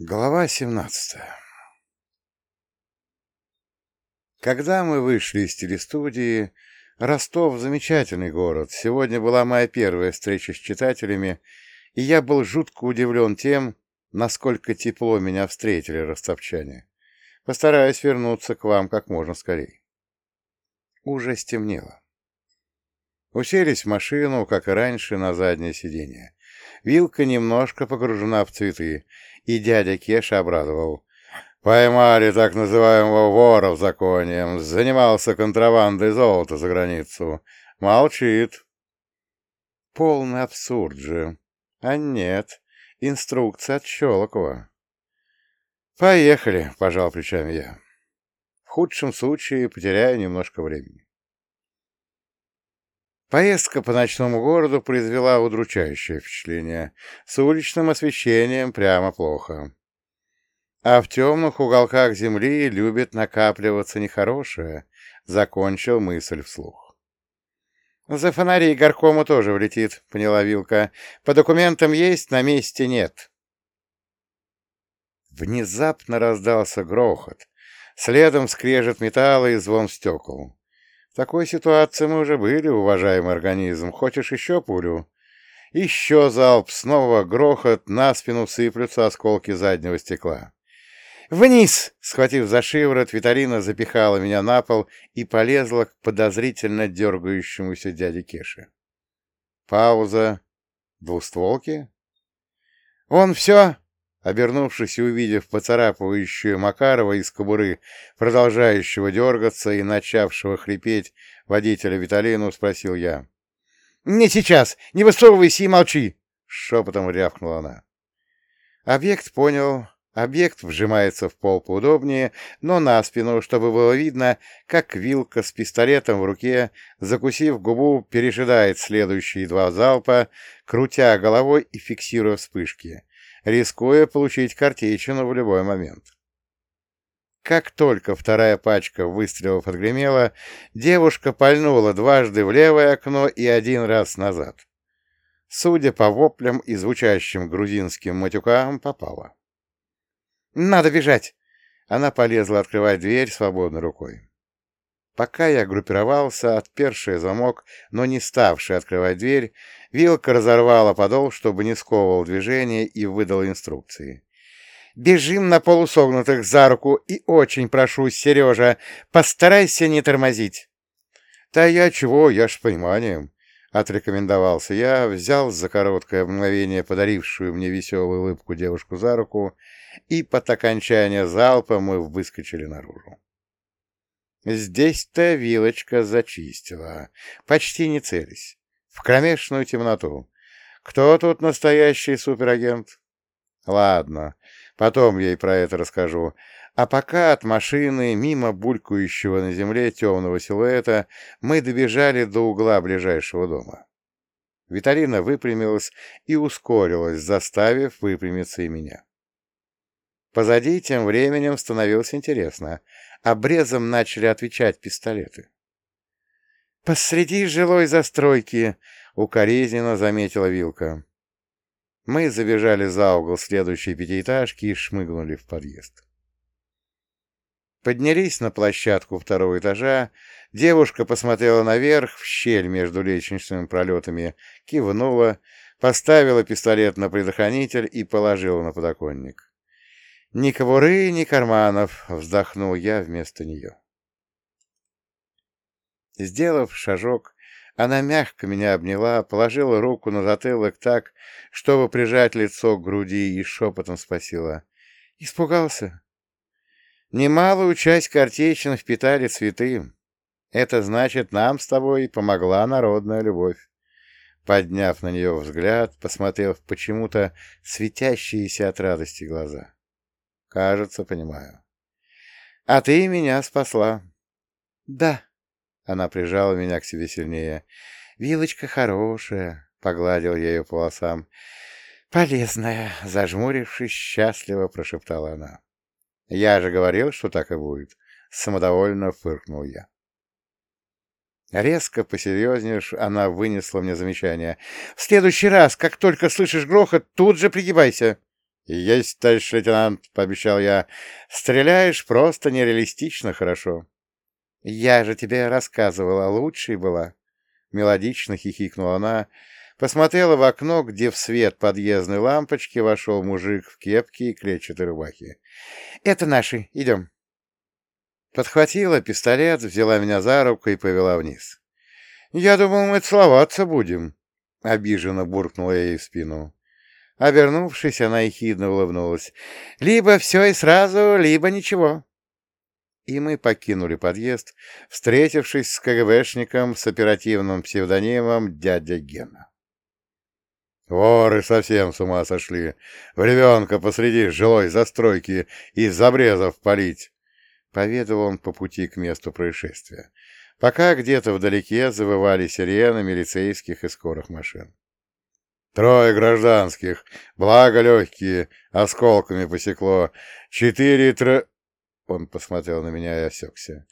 Глава 17 Когда мы вышли из телестудии, Ростов — замечательный город. Сегодня была моя первая встреча с читателями, и я был жутко удивлен тем, насколько тепло меня встретили ростовчане. Постараюсь вернуться к вам как можно скорее. Уже стемнело. Уселись в машину, как и раньше, на заднее сиденье. Вилка немножко погружена в цветы, и дядя Кеша обрадовал. Поймали так называемого вора в законе, занимался контрабандой золота за границу. Молчит. Полный абсурд же. А нет, инструкция от Щелокова. «Поехали», — пожал плечами я. «В худшем случае потеряю немножко времени». Поездка по ночному городу произвела удручающее впечатление. С уличным освещением прямо плохо. А в темных уголках земли любит накапливаться нехорошее, — закончил мысль вслух. «За фонари горкому тоже влетит», — поняла Вилка. «По документам есть, на месте нет». Внезапно раздался грохот. Следом скрежет металла и звон стекол такой ситуации мы уже были, уважаемый организм. Хочешь еще пулю? Еще залп, снова грохот, на спину сыплются осколки заднего стекла. «Вниз!» — схватив за шиворот, Виталина запихала меня на пол и полезла к подозрительно дергающемуся дяде Кеше. Пауза. Двустволки? «Он все?» Обернувшись и увидев поцарапывающую Макарова из кобуры, продолжающего дергаться и начавшего хрипеть водителя Виталину, спросил я. — Не сейчас! Не высовывайся и молчи! — шепотом рявкнула она. Объект понял. Объект вжимается в пол поудобнее, но на спину, чтобы было видно, как вилка с пистолетом в руке, закусив губу, пережидает следующие два залпа, крутя головой и фиксируя вспышки рискуя получить картечину в любой момент. Как только вторая пачка выстрелов отгремела, девушка пальнула дважды в левое окно и один раз назад. Судя по воплям и звучащим грузинским матюкам, попала. «Надо бежать!» Она полезла открывать дверь свободной рукой. Пока я группировался, отперший замок, но не ставший открывать дверь, вилка разорвала подол, чтобы не сковывал движение, и выдала инструкции. «Бежим на полусогнутых за руку, и очень прошу, Сережа, постарайся не тормозить». «Да я чего, я ж пониманием», — отрекомендовался я, взял за короткое мгновение подарившую мне веселую улыбку девушку за руку, и под окончание залпа мы выскочили наружу. Здесь-то вилочка зачистила, почти не целясь, в кромешную темноту. Кто тут настоящий суперагент? Ладно, потом ей про это расскажу. А пока от машины, мимо булькающего на земле темного силуэта, мы добежали до угла ближайшего дома. Виталина выпрямилась и ускорилась, заставив выпрямиться и меня. Позади тем временем становилось интересно — обрезом начали отвечать пистолеты. «Посреди жилой застройки!» — укоризненно заметила Вилка. Мы забежали за угол следующей пятиэтажки и шмыгнули в подъезд. Поднялись на площадку второго этажа, девушка посмотрела наверх, в щель между лестничными пролетами, кивнула, поставила пистолет на предохранитель и положила на подоконник. «Ни кобуры, ни карманов», — вздохнул я вместо нее. Сделав шажок, она мягко меня обняла, положила руку на затылок так, чтобы прижать лицо к груди, и шепотом спросила. «Испугался?» «Немалую часть картечин впитали цветы. Это значит, нам с тобой помогла народная любовь». Подняв на нее взгляд, посмотрел почему-то светящиеся от радости глаза. Кажется, понимаю. А ты меня спасла. Да. Она прижала меня к себе сильнее. Вилочка хорошая, погладил я ее по волосам. Полезная, зажмурившись, счастливо прошептала она. Я же говорил, что так и будет. Самодовольно фыркнул я. Резко посерьезнее она вынесла мне замечание. «В следующий раз, как только слышишь грохот, тут же пригибайся!» «Есть, товарищ лейтенант», — пообещал я. «Стреляешь просто нереалистично хорошо». «Я же тебе рассказывала, лучшей была». Мелодично хихикнула она, посмотрела в окно, где в свет подъездной лампочки вошел мужик в кепке и клетчатой рубахе. «Это наши, идем». Подхватила пистолет, взяла меня за руку и повела вниз. «Я думал, мы целоваться будем», — обиженно буркнула я ей в спину. Обернувшись, она ехидно улыбнулась. «Либо все и сразу, либо ничего». И мы покинули подъезд, встретившись с КГБшником с оперативным псевдонимом «Дядя Гена». Воры совсем с ума сошли. В ребенка посреди жилой застройки из обрезов палить. Поведал он по пути к месту происшествия, пока где-то вдалеке завывали сирены милицейских и скорых машин. Трое гражданских, благо легкие, осколками посекло. Четыре тр... Он посмотрел на меня и осекся.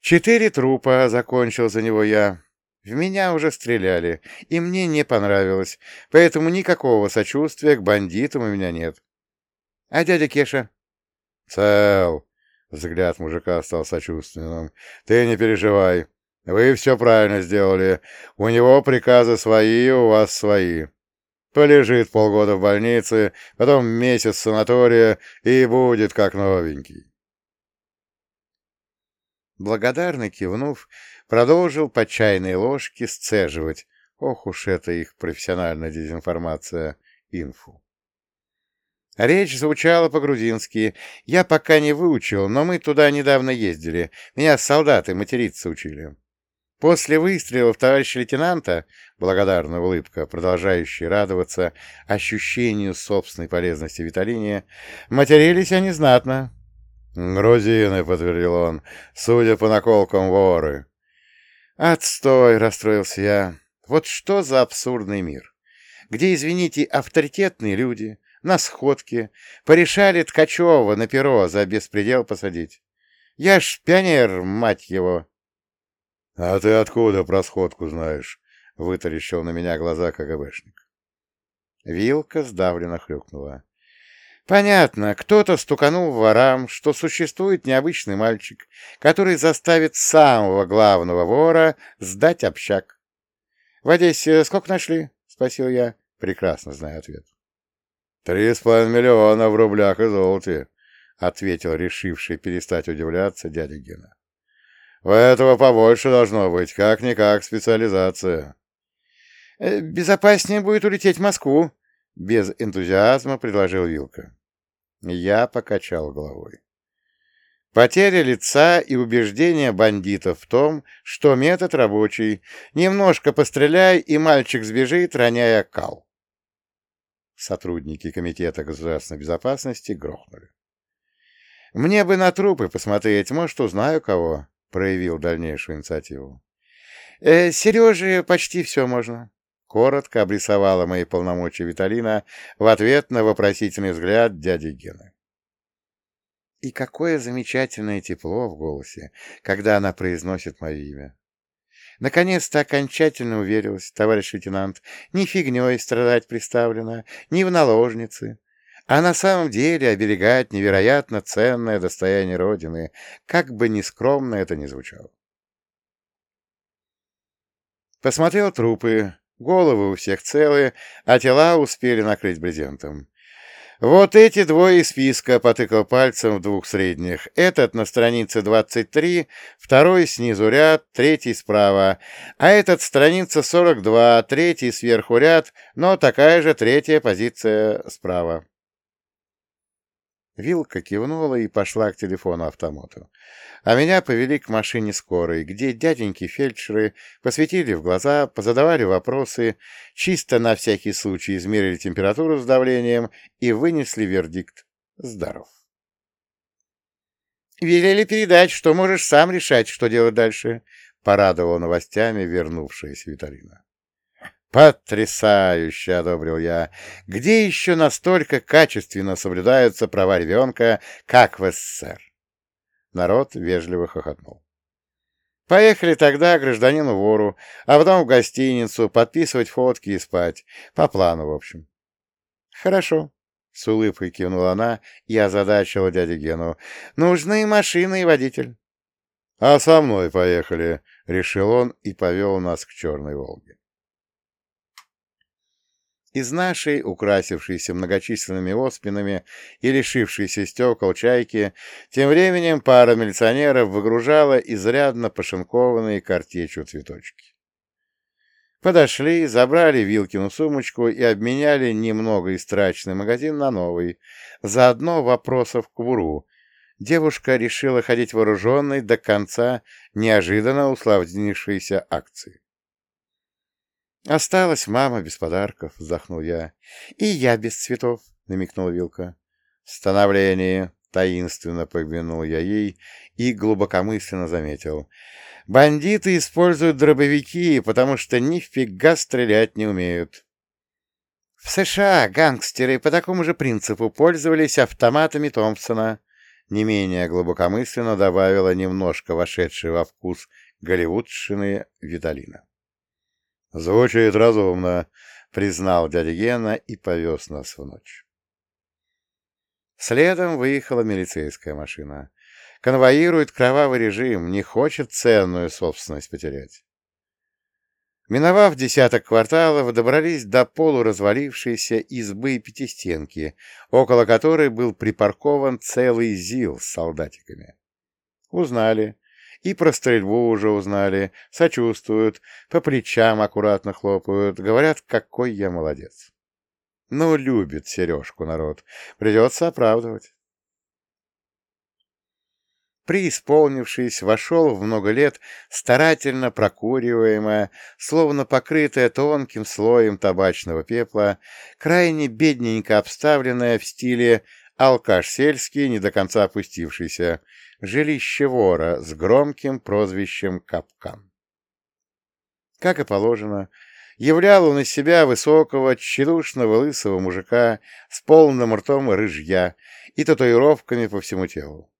Четыре трупа, закончил за него я. В меня уже стреляли, и мне не понравилось, поэтому никакого сочувствия к бандитам у меня нет. А дядя Кеша? Цел. Взгляд мужика стал сочувственным. Ты не переживай. Вы все правильно сделали. У него приказы свои, у вас свои. Полежит полгода в больнице, потом месяц санатория и будет как новенький. Благодарно кивнув, продолжил по чайной ложке сцеживать, ох уж это их профессиональная дезинформация, инфу. Речь звучала по-грузински. Я пока не выучил, но мы туда недавно ездили. Меня солдаты материться учили. После выстрелов товарища лейтенанта, благодарная улыбка, продолжающая радоваться ощущению собственной полезности Виталине, матерились они знатно. «Грузины», — подтвердил он, — «судя по наколкам, воры». «Отстой!» — расстроился я. «Вот что за абсурдный мир, где, извините, авторитетные люди на сходке порешали Ткачева на перо за беспредел посадить. Я ж пионер, мать его!» «А ты откуда про сходку знаешь?» — вытаращил на меня глаза КГБшник. Вилка сдавленно хрюкнула. «Понятно, кто-то стуканул ворам, что существует необычный мальчик, который заставит самого главного вора сдать общак. В Одессе сколько нашли?» — спросил я, прекрасно зная ответ. «Три с половиной миллиона в рублях и золоте», — ответил решивший перестать удивляться дядя Гена. У этого побольше должно быть, как-никак специализация. Э, «Безопаснее будет улететь в Москву», — без энтузиазма предложил Вилка. Я покачал головой. Потеря лица и убеждение бандитов в том, что метод рабочий. Немножко постреляй, и мальчик сбежит, роняя кал. Сотрудники Комитета государственной безопасности грохнули. Мне бы на трупы посмотреть, может, узнаю кого проявил дальнейшую инициативу. «Э, «Сереже почти все можно», — коротко обрисовала мои полномочия Виталина в ответ на вопросительный взгляд дяди Гены. И какое замечательное тепло в голосе, когда она произносит мое имя. Наконец-то окончательно уверилась, товарищ лейтенант, ни фигней страдать приставлено, ни в наложнице, а на самом деле оберегать невероятно ценное достояние Родины, как бы ни скромно это ни звучало. Посмотрел трупы, головы у всех целые, а тела успели накрыть брезентом. Вот эти двое из списка, потыкал пальцем в двух средних. Этот на странице 23, второй снизу ряд, третий справа. А этот страница 42, третий сверху ряд, но такая же третья позиция справа. Вилка кивнула и пошла к телефону-автомату. А меня повели к машине скорой, где дяденьки-фельдшеры посветили в глаза, позадавали вопросы, чисто на всякий случай измерили температуру с давлением и вынесли вердикт «Здоров». «Велели передать, что можешь сам решать, что делать дальше», — порадовала новостями вернувшаяся Виталина. «Потрясающе!» — одобрил я. «Где еще настолько качественно соблюдаются права ребенка, как в СССР?» Народ вежливо хохотнул. «Поехали тогда к гражданину-вору, а потом в гостиницу, подписывать фотки и спать. По плану, в общем». «Хорошо», — с улыбкой кивнула она и озадачила дядю Гену. «Нужны машины и водитель». «А со мной поехали», — решил он и повел нас к Черной Волге. Из нашей, украсившейся многочисленными оспинами и лишившейся стекол чайки, тем временем пара милиционеров выгружала изрядно пошинкованные картечью цветочки. Подошли, забрали Вилкину сумочку и обменяли немного истраченный магазин на новый. Заодно вопросов к Вуру. Девушка решила ходить вооруженной до конца неожиданно уславнившейся акции. «Осталась мама без подарков», — вздохнул я. «И я без цветов», — намекнула Вилка. «Становление», — таинственно поглянул я ей и глубокомысленно заметил. «Бандиты используют дробовики, потому что нифига стрелять не умеют». В США гангстеры по такому же принципу пользовались автоматами Томпсона, не менее глубокомысленно добавила немножко вошедшая во вкус голливудшины Виталина. «Звучит разумно», — признал дядя Гена и повез нас в ночь. Следом выехала милицейская машина. Конвоирует кровавый режим, не хочет ценную собственность потерять. Миновав десяток кварталов, добрались до полуразвалившейся избы пятистенки, около которой был припаркован целый ЗИЛ с солдатиками. Узнали, и про стрельбу уже узнали, сочувствуют, по плечам аккуратно хлопают, говорят, какой я молодец. Ну, любит Сережку народ, придется оправдывать. Преисполнившись, вошел в много лет старательно прокуриваемая, словно покрытая тонким слоем табачного пепла, крайне бедненько обставленная в стиле алкаш сельский, не до конца опустившийся, жилище вора с громким прозвищем Капкан. Как и положено, являл он из себя высокого, тщедушного лысого мужика с полным ртом рыжья и татуировками по всему телу.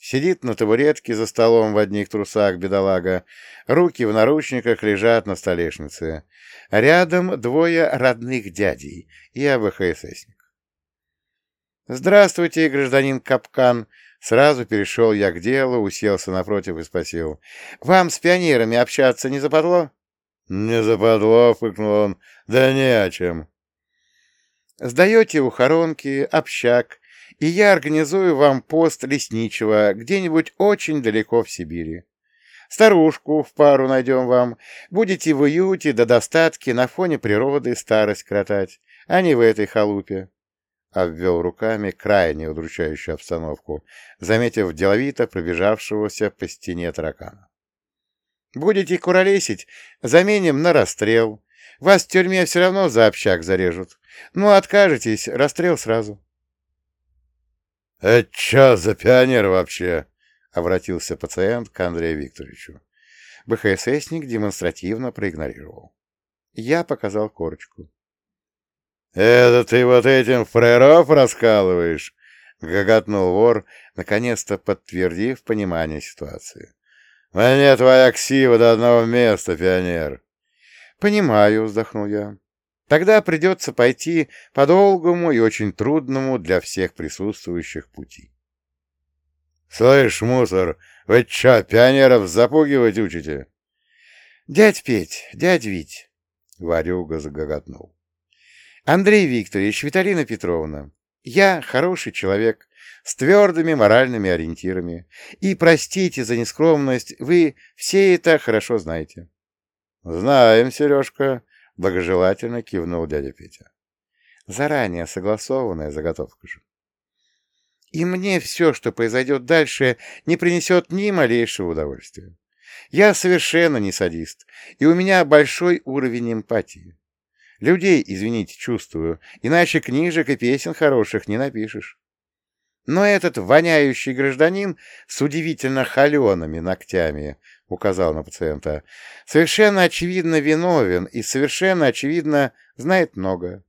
Сидит на табуретке за столом в одних трусах бедолага, руки в наручниках лежат на столешнице. Рядом двое родных дядей и АБХССник. «Здравствуйте, гражданин Капкан!» Сразу перешел я к делу, уселся напротив и спросил. «Вам с пионерами общаться не западло?» «Не западло», — фыкнул он. «Да не о чем». «Сдаете ухоронки, общак, и я организую вам пост лесничего где-нибудь очень далеко в Сибири. Старушку в пару найдем вам. Будете в уюте до достатки на фоне природы старость кротать, а не в этой халупе обвел руками крайне удручающую обстановку, заметив деловито пробежавшегося по стене таракана. «Будете куролесить, заменим на расстрел. Вас в тюрьме все равно за общак зарежут. Ну, откажетесь, расстрел сразу». «Это что за пионер вообще?» — обратился пациент к Андрею Викторовичу. БХССник демонстративно проигнорировал. Я показал корочку. «Это ты вот этим фреров раскалываешь?» — гоготнул вор, наконец-то подтвердив понимание ситуации. «Мне твоя ксива до одного места, пионер!» «Понимаю», — вздохнул я. «Тогда придется пойти по долгому и очень трудному для всех присутствующих пути». «Слышь, мусор, вы чё, пионеров запугивать учите?» «Дядь Петь, дядь Вить!» — Варюга загоготнул. Андрей Викторович, Виталина Петровна, я хороший человек, с твердыми моральными ориентирами. И, простите за нескромность, вы все это хорошо знаете. — Знаем, Сережка, — благожелательно кивнул дядя Петя. Заранее согласованная заготовка же. И мне все, что произойдет дальше, не принесет ни малейшего удовольствия. Я совершенно не садист, и у меня большой уровень эмпатии. Людей, извините, чувствую, иначе книжек и песен хороших не напишешь. Но этот воняющий гражданин с удивительно холеными ногтями, указал на пациента, совершенно очевидно виновен и совершенно очевидно знает много.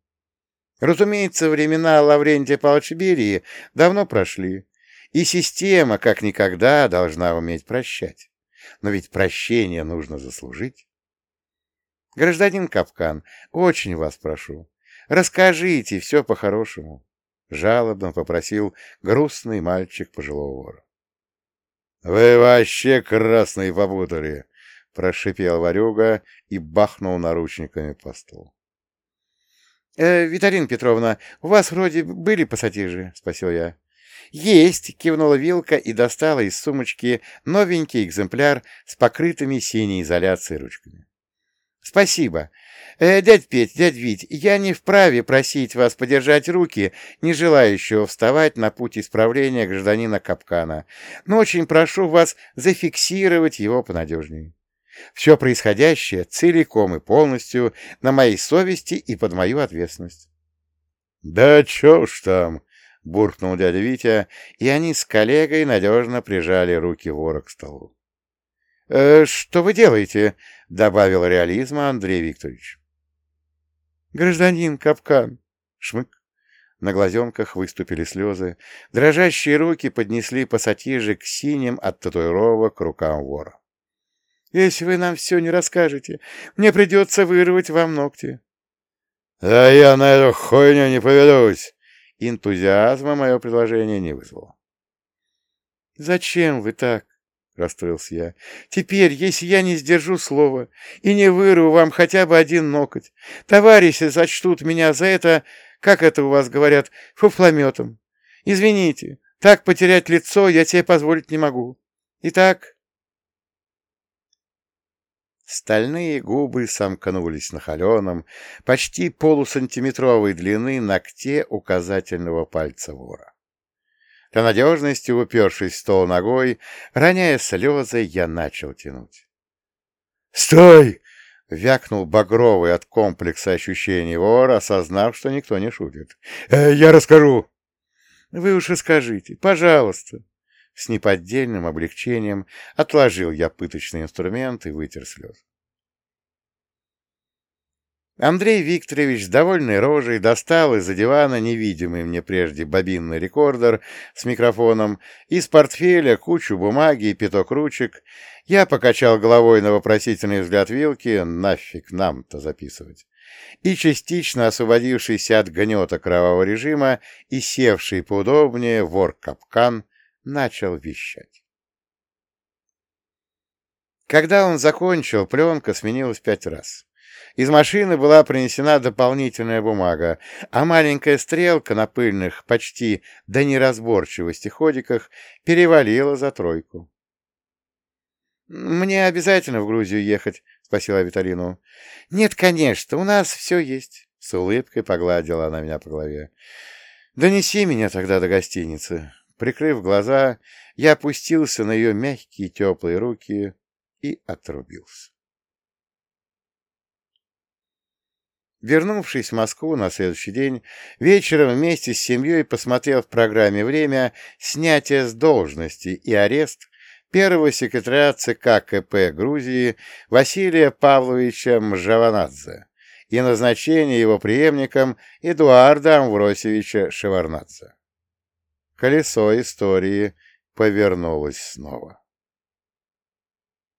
Разумеется, времена Лаврентия Павловича Берии давно прошли, и система, как никогда, должна уметь прощать. Но ведь прощение нужно заслужить. Гражданин Капкан, очень вас прошу, расскажите все по-хорошему. — жалобно попросил грустный мальчик пожилого вора. — Вы вообще красные попутали! — прошипел ворюга и бахнул наручниками по столу. «Э, — Виталина Петровна, у вас вроде были пассатижи? — спросил я. — Есть! — кивнула Вилка и достала из сумочки новенький экземпляр с покрытыми синей изоляцией ручками. — Спасибо. Э, дядь Петь, дядь Вить, я не вправе просить вас подержать руки, не желающего вставать на путь исправления гражданина Капкана, но очень прошу вас зафиксировать его понадежнее. Все происходящее целиком и полностью на моей совести и под мою ответственность. — Да чё ж там! — буркнул дядя Витя, и они с коллегой надежно прижали руки вора к столу. «Э, — Что вы делаете? — добавил реализма Андрей Викторович. — Гражданин Капкан. Шмык. На глазенках выступили слезы. Дрожащие руки поднесли пассатижи к синим от татуировок рукам вора. Если вы нам все не расскажете, мне придется вырвать вам ногти. — А я на эту хуйню не поведусь! Энтузиазма мое предложение не вызвало. — Зачем вы так? — расстроился я. — Теперь, если я не сдержу слова и не вырву вам хотя бы один ноготь, товарищи сочтут меня за это, как это у вас говорят, фуфлометом. Извините, так потерять лицо я тебе позволить не могу. Итак, Стальные губы сомкнулись на холеном, почти полусантиметровой длины ногте указательного пальца вора. Для надежности, упершись в стол ногой, роняя слезы, я начал тянуть. «Стой!» — вякнул багровый от комплекса ощущений вор, осознав, что никто не шутит. «Э, «Я расскажу!» «Вы уж расскажите, пожалуйста!» С неподдельным облегчением отложил я пыточный инструмент и вытер слезы. Андрей Викторович с довольной рожей достал из-за дивана невидимый мне прежде бобинный рекордер с микрофоном, из портфеля кучу бумаги и пяток ручек. Я покачал головой на вопросительный взгляд вилки, нафиг нам-то записывать. И частично освободившийся от гнета кровавого режима и севший поудобнее вор-капкан начал вещать. Когда он закончил, пленка сменилась пять раз. Из машины была принесена дополнительная бумага, а маленькая стрелка на пыльных, почти до неразборчивости ходиках перевалила за тройку. «Мне обязательно в Грузию ехать?» — спросила Виталину. «Нет, конечно, у нас все есть», — с улыбкой погладила она меня по голове. «Донеси меня тогда до гостиницы». Прикрыв глаза, я опустился на ее мягкие теплые руки и отрубился. Вернувшись в Москву на следующий день, вечером вместе с семьей посмотрел в программе «Время» снятие с должности и арест первого секретаря ЦК КП Грузии Василия Павловича Мжаванадзе и назначение его преемником Эдуарда Амвросевича Шеварнадзе колесо истории повернулось снова.